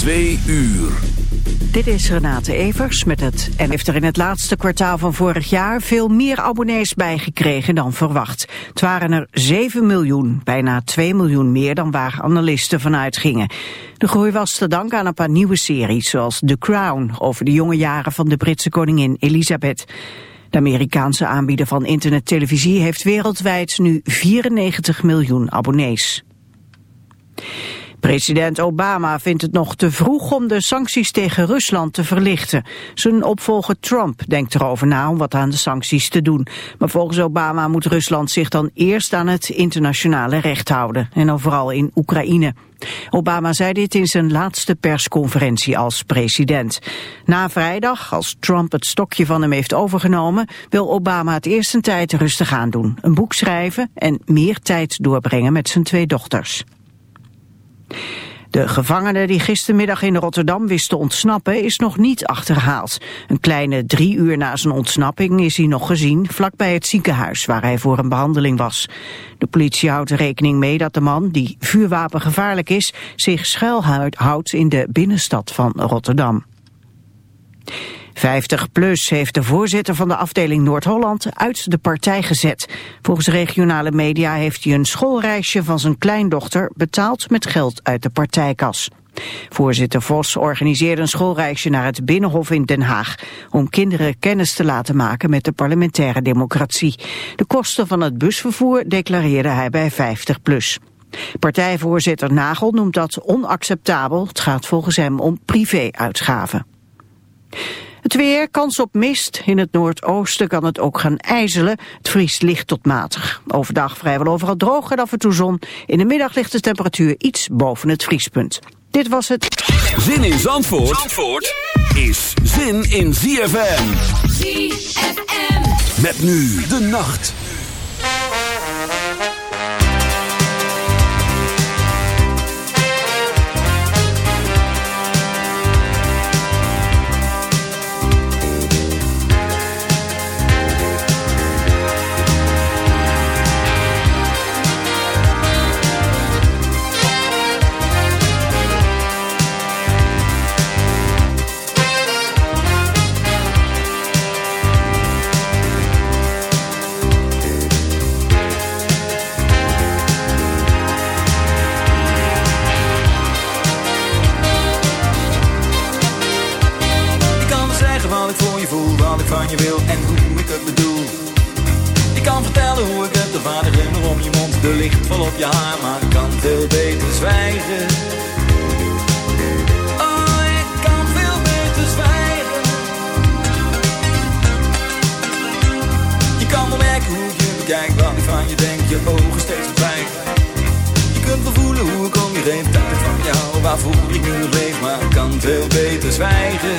Twee uur. Dit is Renate Evers met het en heeft er in het laatste kwartaal van vorig jaar veel meer abonnees bijgekregen dan verwacht. Het waren er 7 miljoen, bijna 2 miljoen meer dan waar analisten vanuit gingen. De groei was te danken aan een paar nieuwe series zoals The Crown over de jonge jaren van de Britse koningin Elisabeth. De Amerikaanse aanbieder van internettelevisie heeft wereldwijd nu 94 miljoen abonnees. President Obama vindt het nog te vroeg om de sancties tegen Rusland te verlichten. Zijn opvolger Trump denkt erover na om wat aan de sancties te doen. Maar volgens Obama moet Rusland zich dan eerst aan het internationale recht houden. En dan vooral in Oekraïne. Obama zei dit in zijn laatste persconferentie als president. Na vrijdag, als Trump het stokje van hem heeft overgenomen, wil Obama het eerst een tijd rustig aan doen. Een boek schrijven en meer tijd doorbrengen met zijn twee dochters. De gevangene die gistermiddag in Rotterdam wist te ontsnappen is nog niet achterhaald. Een kleine drie uur na zijn ontsnapping is hij nog gezien vlakbij het ziekenhuis waar hij voor een behandeling was. De politie houdt rekening mee dat de man, die vuurwapengevaarlijk is, zich schuilhoudt in de binnenstad van Rotterdam. 50PLUS heeft de voorzitter van de afdeling Noord-Holland uit de partij gezet. Volgens regionale media heeft hij een schoolreisje van zijn kleindochter betaald met geld uit de partijkas. Voorzitter Vos organiseerde een schoolreisje naar het Binnenhof in Den Haag... om kinderen kennis te laten maken met de parlementaire democratie. De kosten van het busvervoer declareerde hij bij 50PLUS. Partijvoorzitter Nagel noemt dat onacceptabel. Het gaat volgens hem om privé-uitgaven. Het weer, kans op mist. In het noordoosten kan het ook gaan ijzelen. Het vriest licht tot matig. Overdag vrijwel overal droog en af en toe zon. In de middag ligt de temperatuur iets boven het vriespunt. Dit was het. Zin in Zandvoort, Zandvoort is zin in ZFM. ZFM. Met nu de nacht. Je wil en hoe ik het bedoel. Ik kan vertellen hoe ik het, de vader om je mond, de licht vol op je haar, maar ik kan veel beter zwijgen. Oh, ik kan veel beter zwijgen. Je kan wel merken hoe je bekijk, wat ik van je denk, je ogen steeds verdwijgen. Je kunt wel voelen hoe ik om je heen, dat van jou, waarvoor ik nu leef, maar ik kan veel beter zwijgen.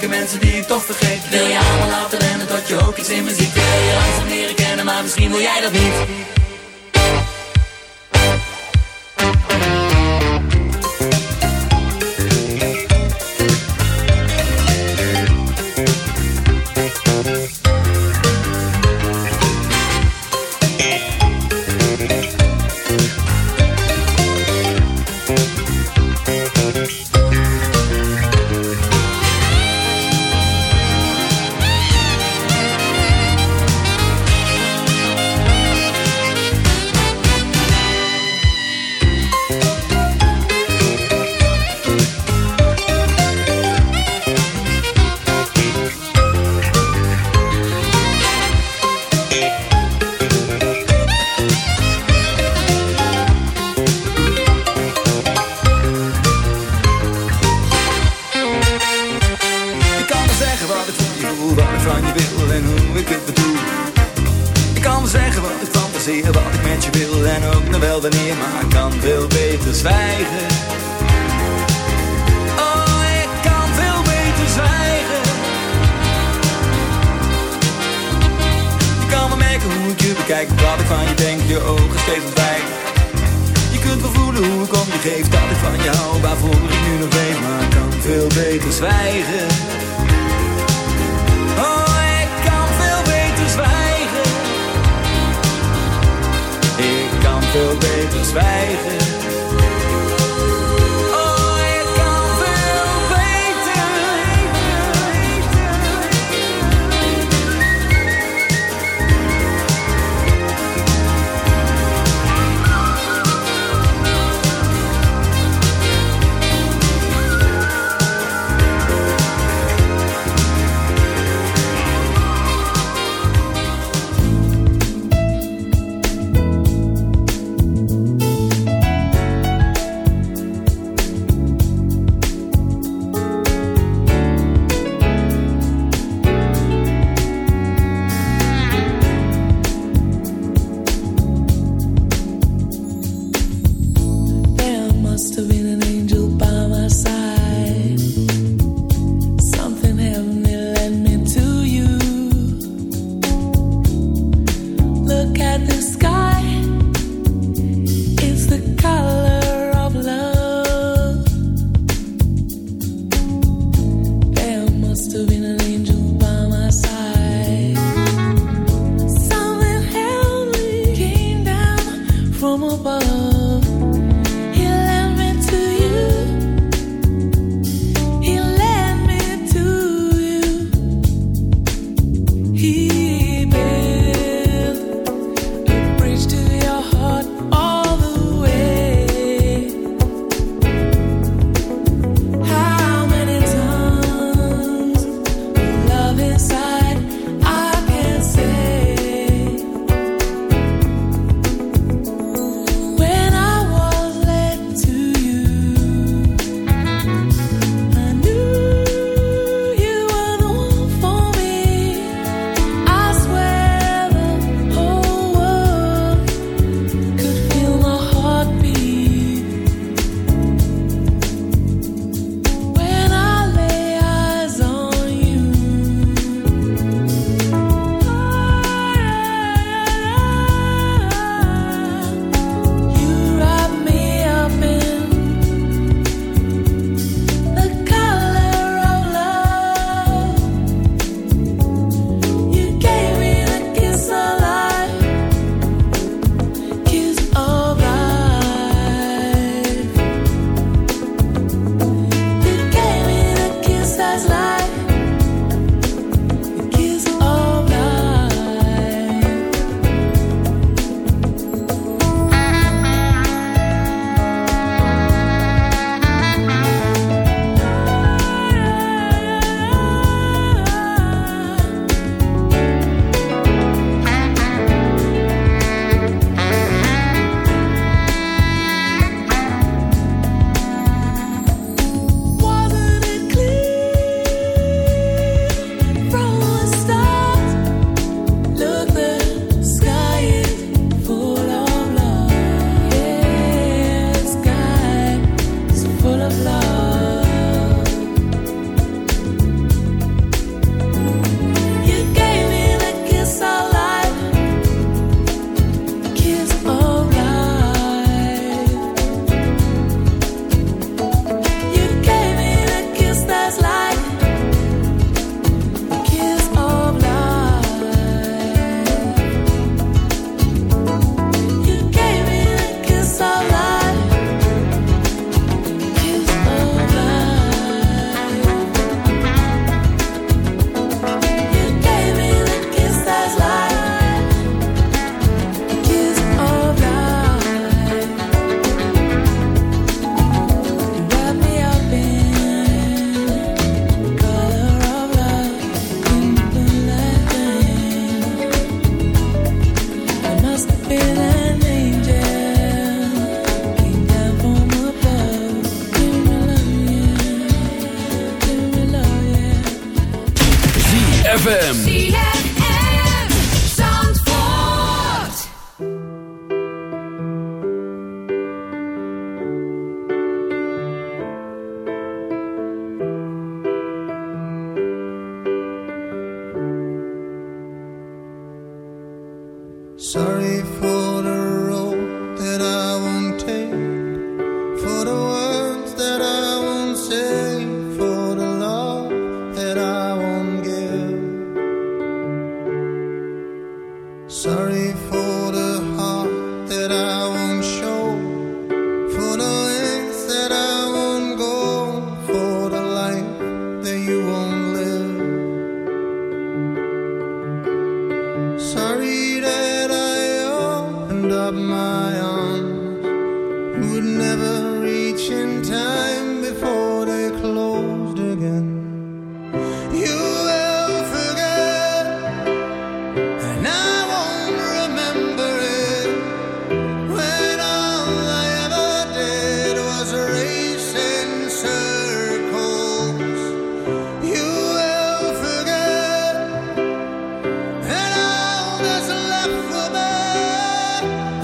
gelijke mensen die ik toch vergeet. Wil je allemaal laten rennen tot je ook iets in me ziet. Wil je langzaam leren kennen, maar misschien wil jij dat niet.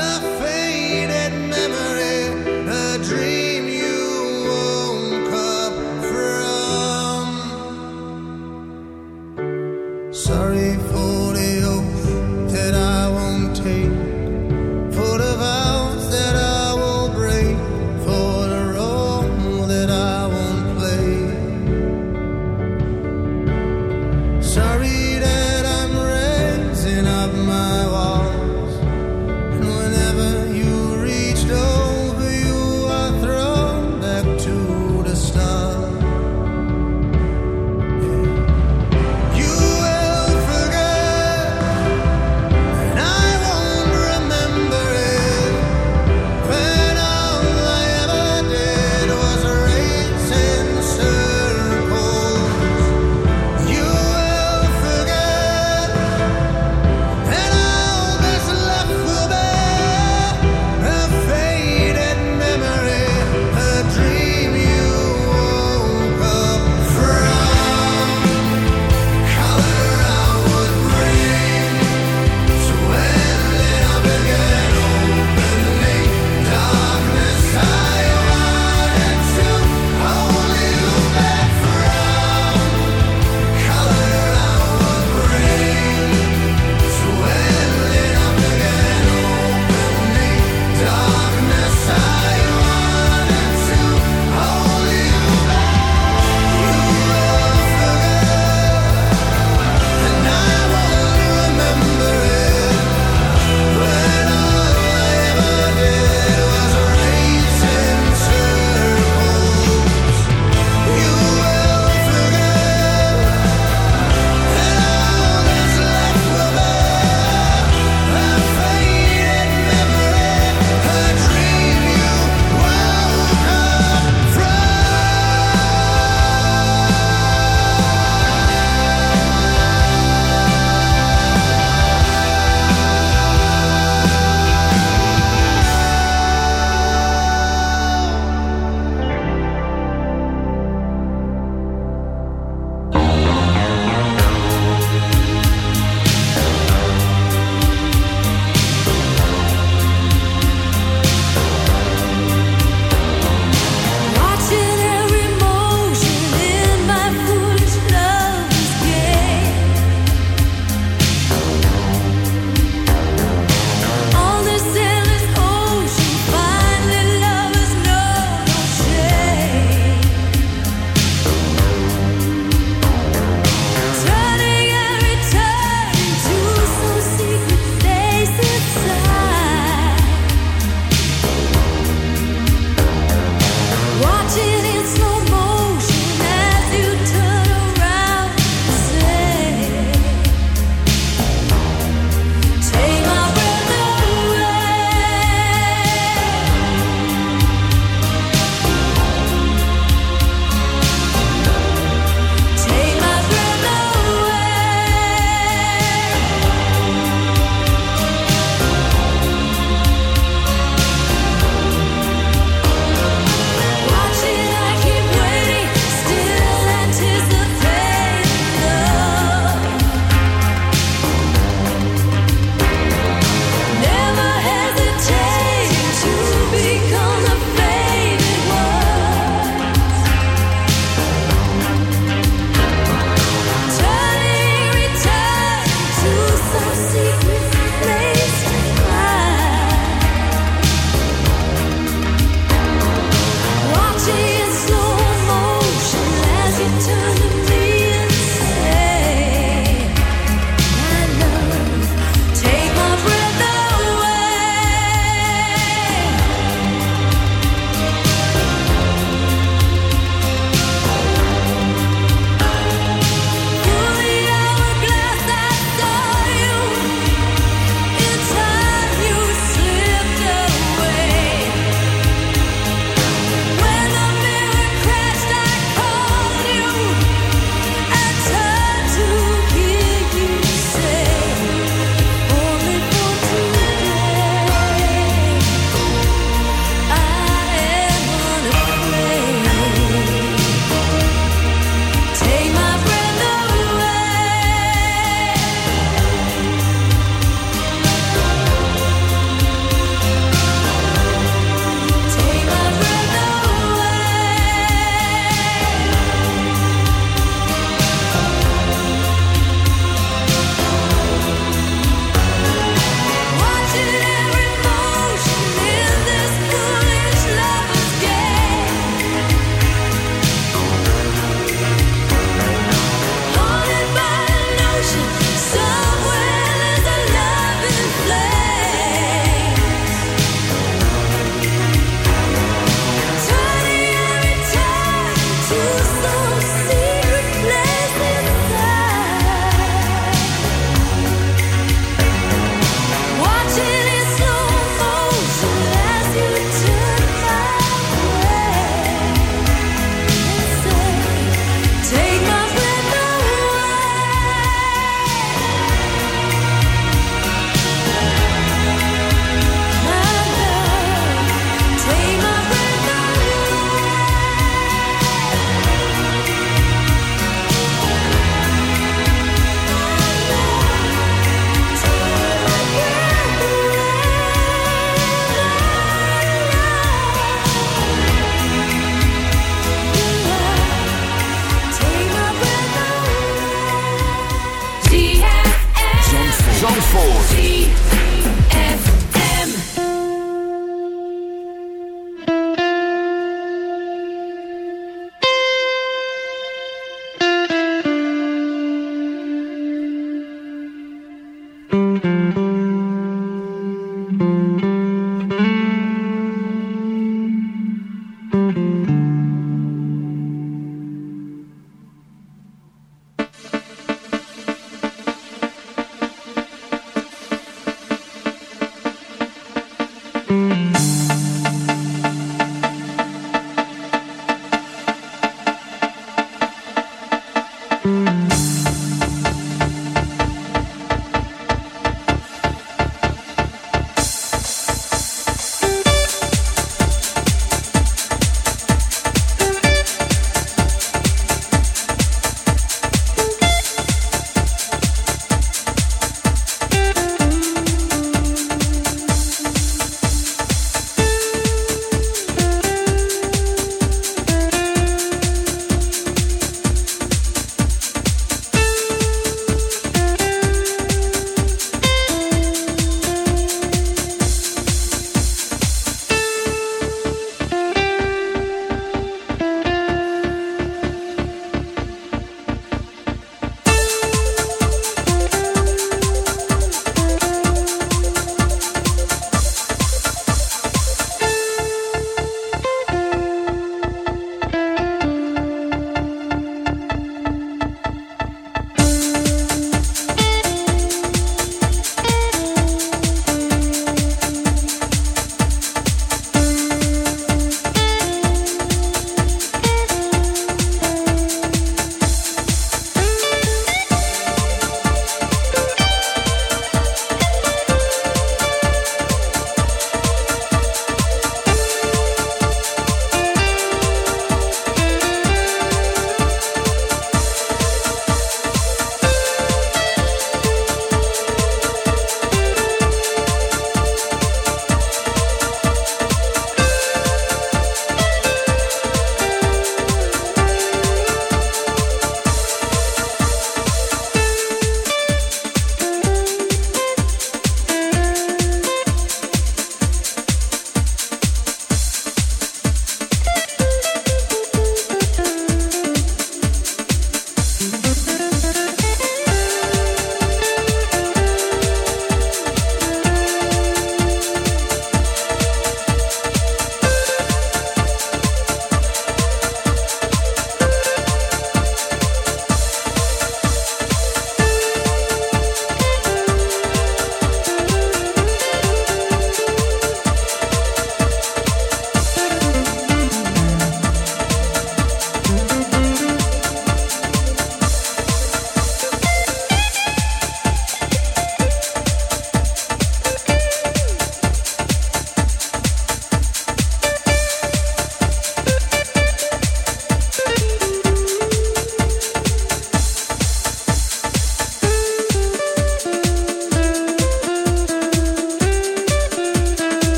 perfect.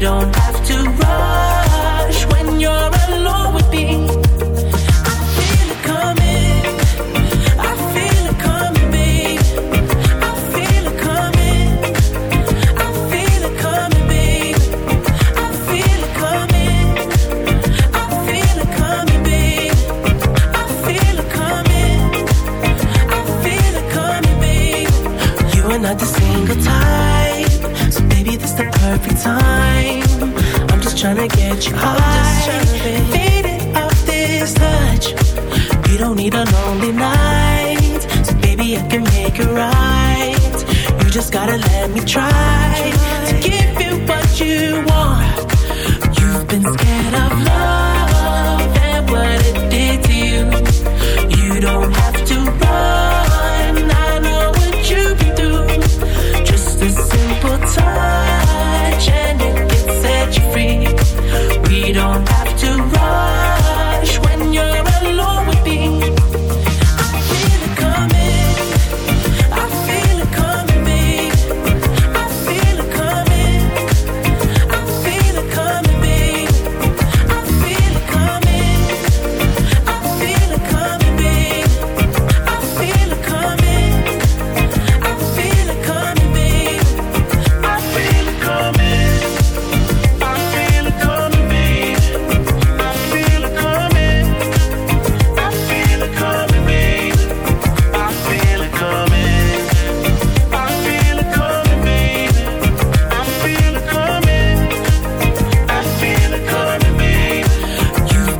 don't have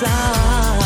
Side.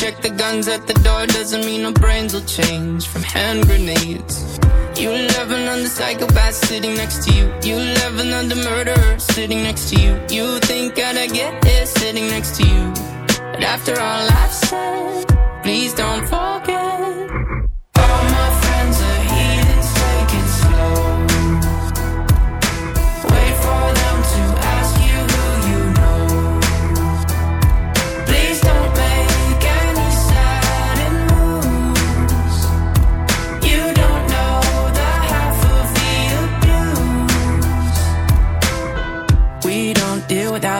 check the guns at the door doesn't mean our brains will change from hand grenades. You love another psychopath sitting next to you. You love another murderer sitting next to you. You think I'd get it sitting next to you. But after all I've said, please don't forget.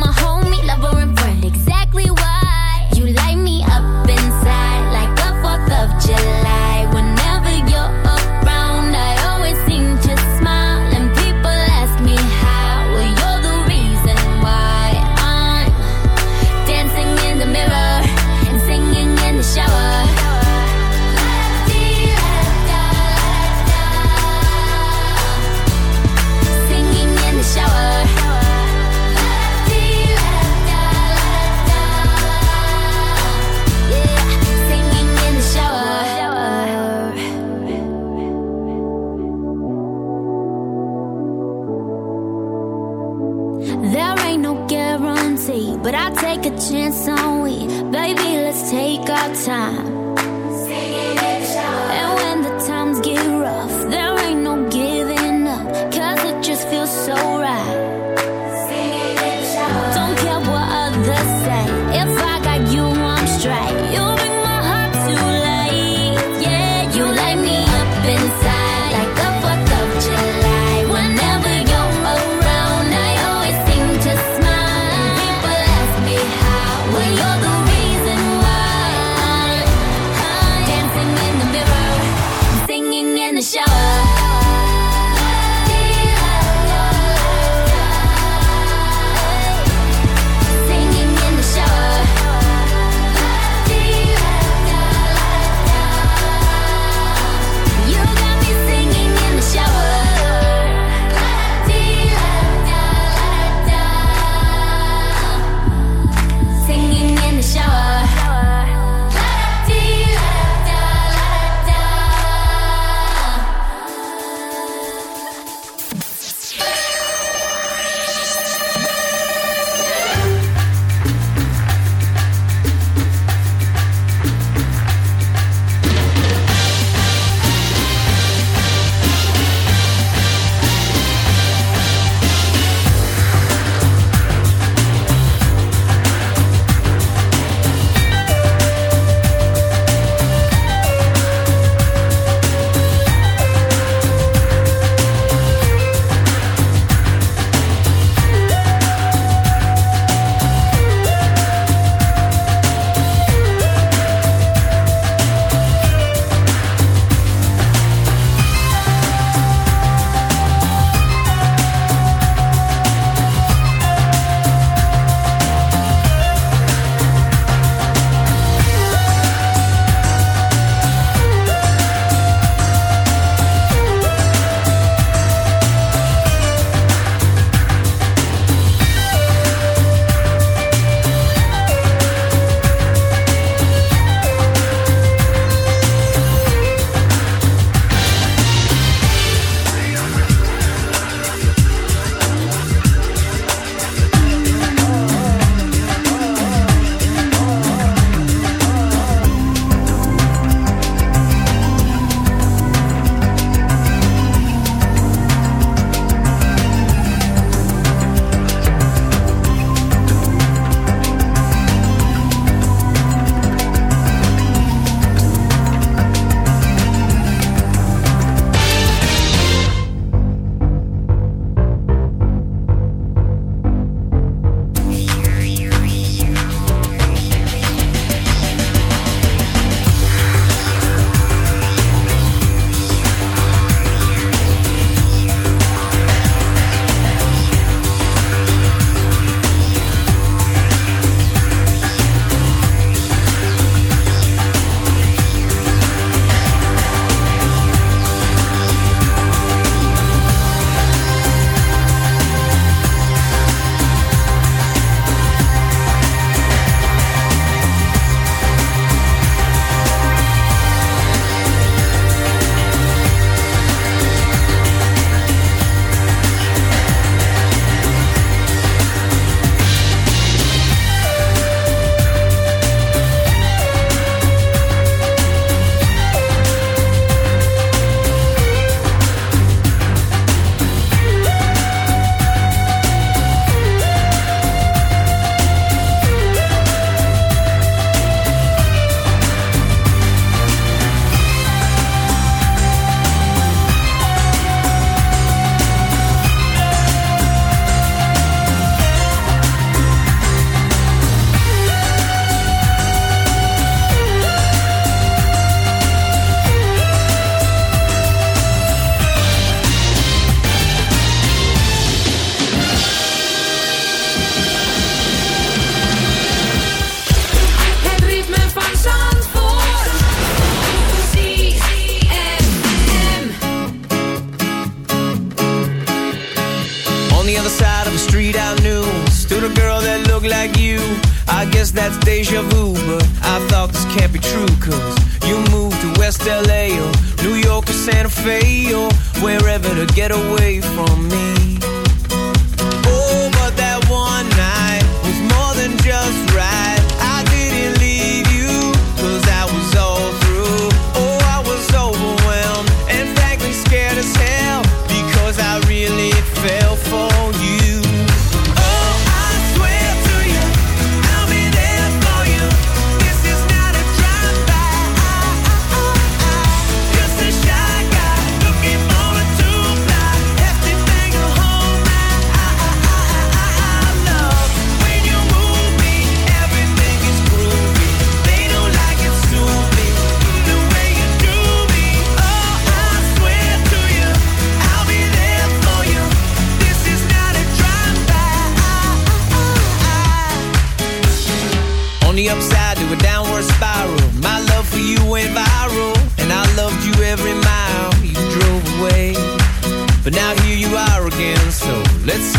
my heart. or New York or Santa Fe or wherever to get away from me.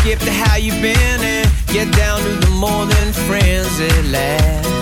skip to how you've been and get down to the morning friends at last.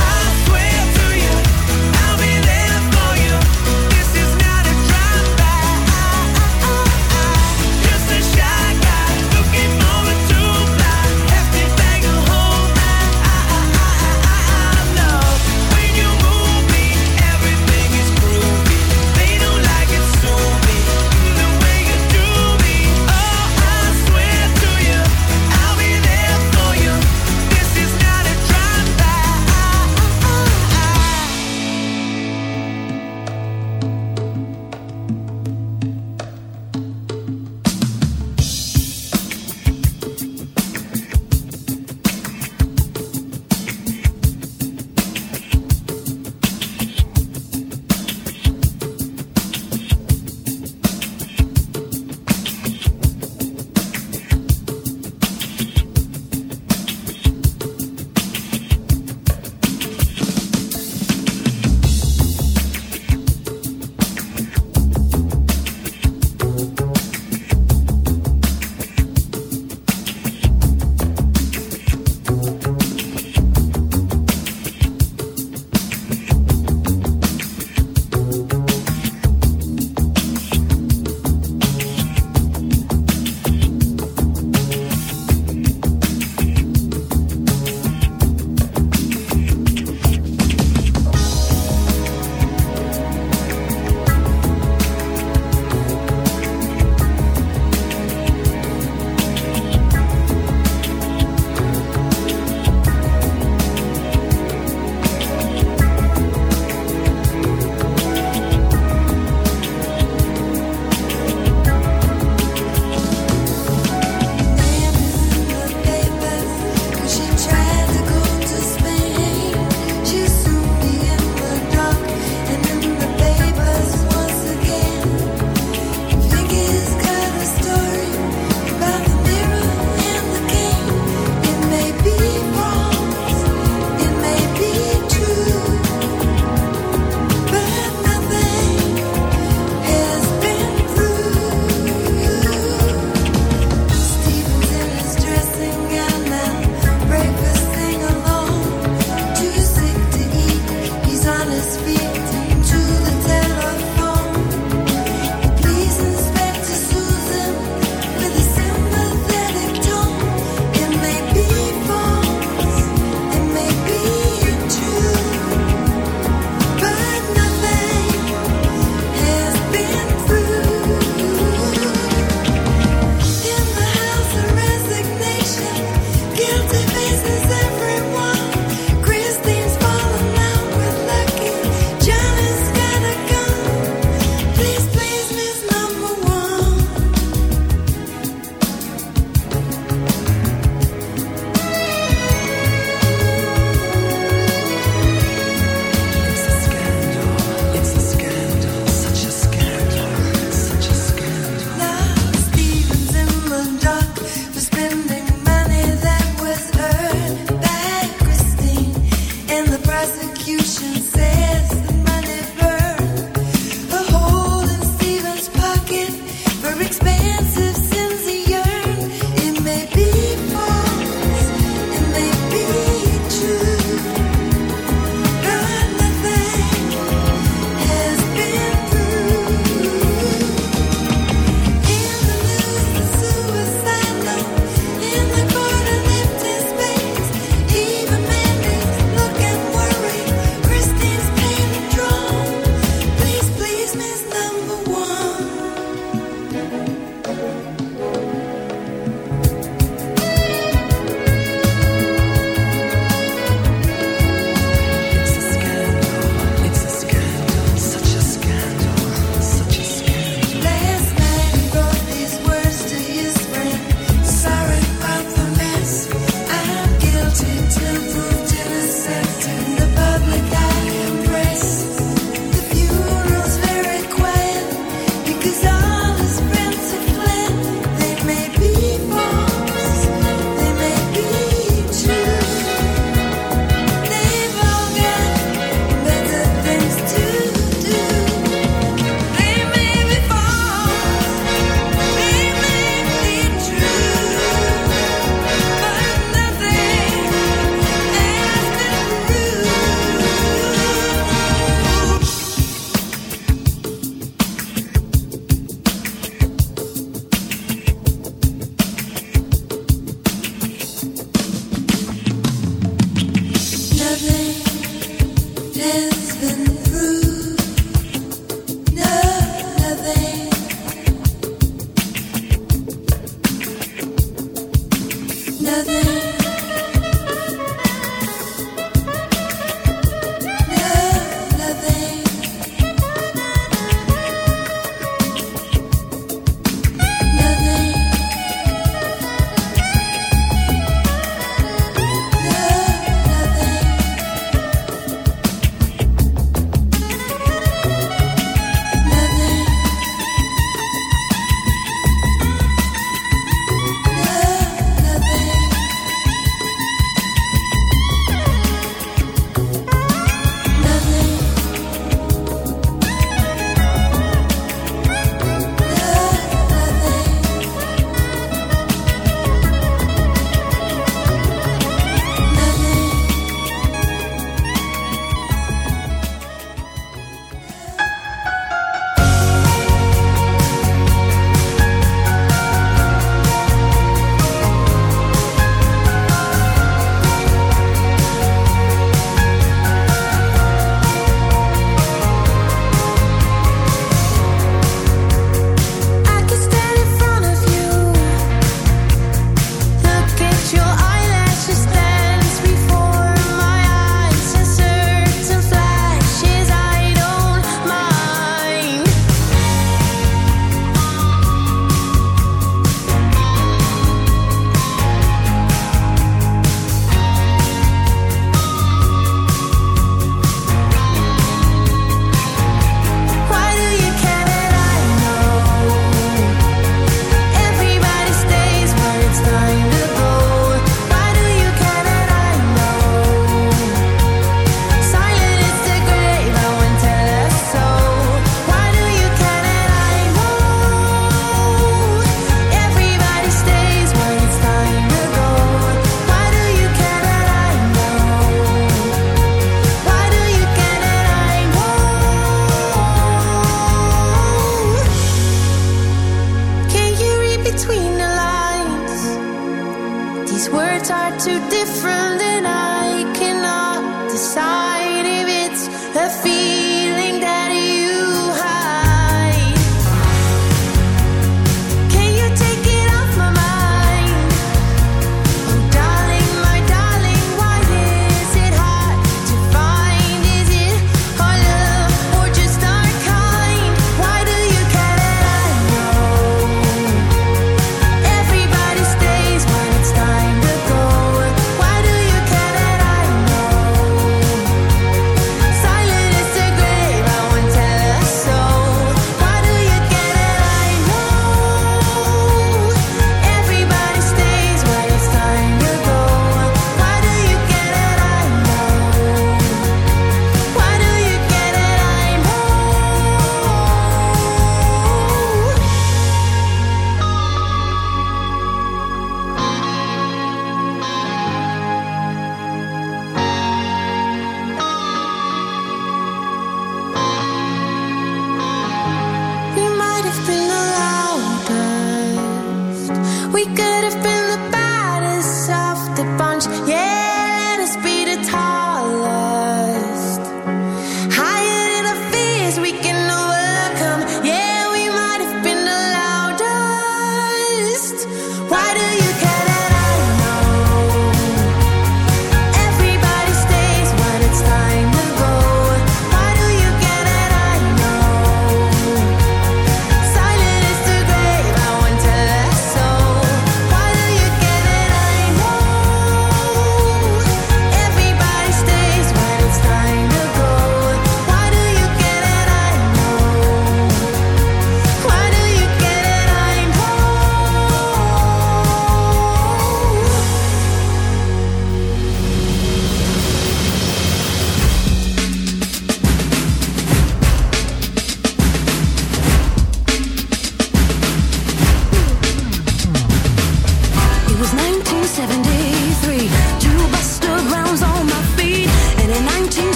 We could have been